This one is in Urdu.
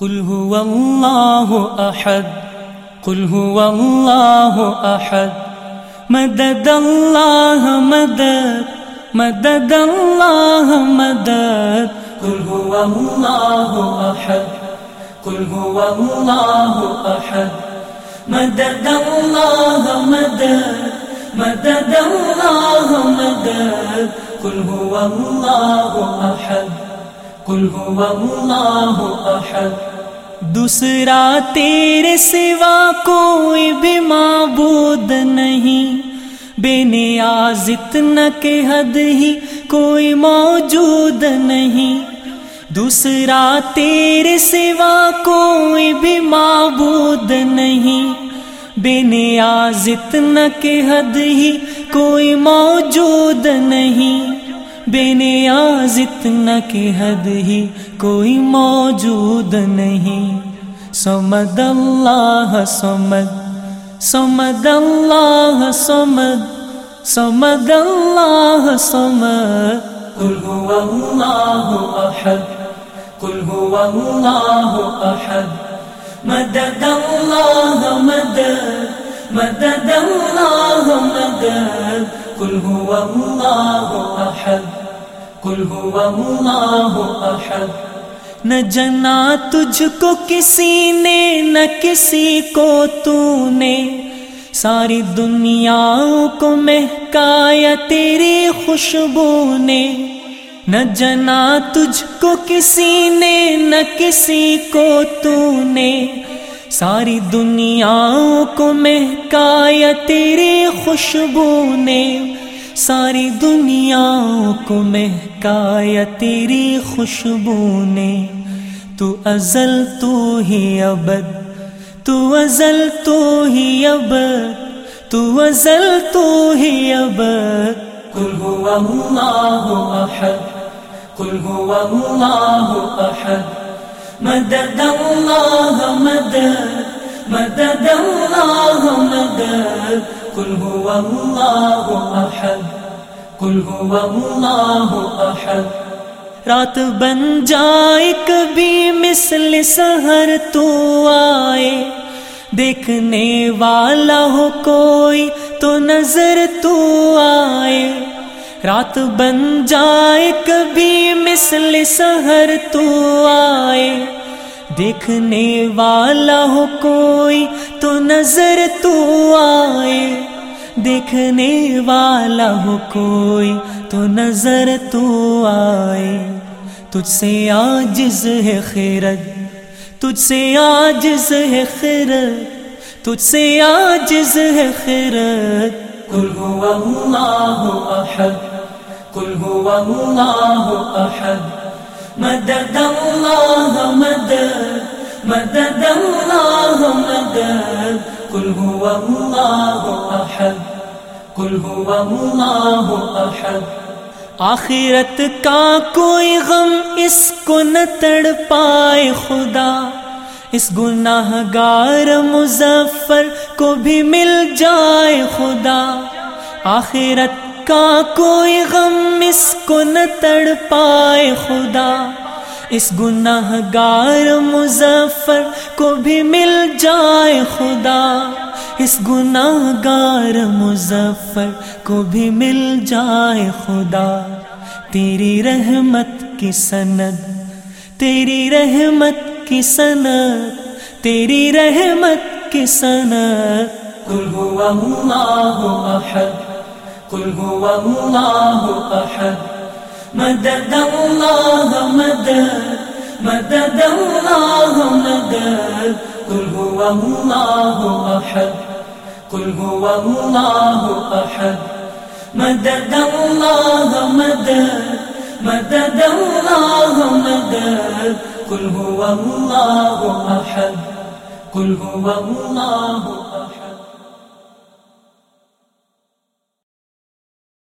قل هو الله أحد، قل هو الله أحد. مدد الله مدد مدد الله مدد. قل هو الله أحد، قل هو الله أحد. مدد الله مدد مدد الله مدد. قل هو الله أحد، قل هو الله أحد. دوسرا تیرے سوا کوئی بھی معبود نہیں۔ بے نیاز اتنا کہ حد ہی کوئی موجود نہیں۔ دوسرا تیرے سوا کوئی بھی معبود نہیں۔ بے نیاز اتنا کہ حد ہی کوئی موجود نہیں۔ بے نیاز اتنا کہ حد ہی کوئی موجود نہیں۔ سمد اللہ، سمد سمد اللہ، سمد سمد اللہ، سمد۔ قل هو اللہ احد، قل هو اللہ احد۔ مدد اللہ، مدد مدد اللہ، مدد۔ قل هو اللہ احد۔ کل احد نہ جنا تجھ کو کسی نے، نہ کسی کو تو نے ساری دنیا کو مہکایا تیری خوشبو نے۔ نہ جنا تجھ کو کسی نے، نہ کسی کو تو نے ساری دنیا کو مہکایا تیری خوشبو نے۔ ساری دنیا کو مہکایا تیری خوشبو نے۔ تو ازل تو ہی ابد، تو ازل تو ہی اب تو ازل تو ہی اب کل هو اللہ احد کل هو اللہ احد۔ مدد اللہ، مدد مدد اللہ۔ مدد قل هو الله احد قل هو الله احد رات بن جائے، کبھی مثل سہر تو آئے. دیکھنے والا ہو کوئی تو نظر تو آئے. رات بن جائے، کبھی مثل سہر تو آئے. دیکھنے والا ہو کوئی تو نظر تو آئے۔ دیکھنے والا ہو کوئی تو نظر تو آئے۔ تجھ سے آجز ہے خیرت، تجھ سے آجز ہے خیرت، تجھ سے آجز ہے خیرت۔ قل هو اللہ احد قل هو اللہ احد مدد الله مدد مدد الله مدد. قل هو الله أحد قل هو الله أحد آخرت کا کوئی غم اس کو نہ تڑ پائے خدا. اس گناہ گار مظفر کو بھی مل جائے خدا. آخرت کا کوئی غم اس کو نہ تڑ پائے خدا۔ اس گناہ گار مظفر کو بھی مل جائے خدا۔ اس گناہ گار مظفر کو بھی مل جائے خدا۔ تیری رحمت کی سند، تیری رحمت کی سند، تیری رحمت کی سند۔ قل هو اللہ احد۔ قل هو الله أحد. مدد الله مدد. مدد الله مدد. قل هو الله أحد. قل هو الله أحد. مدد الله مدد. مدد الله مدد. قل هو الله أحد. قل هو الله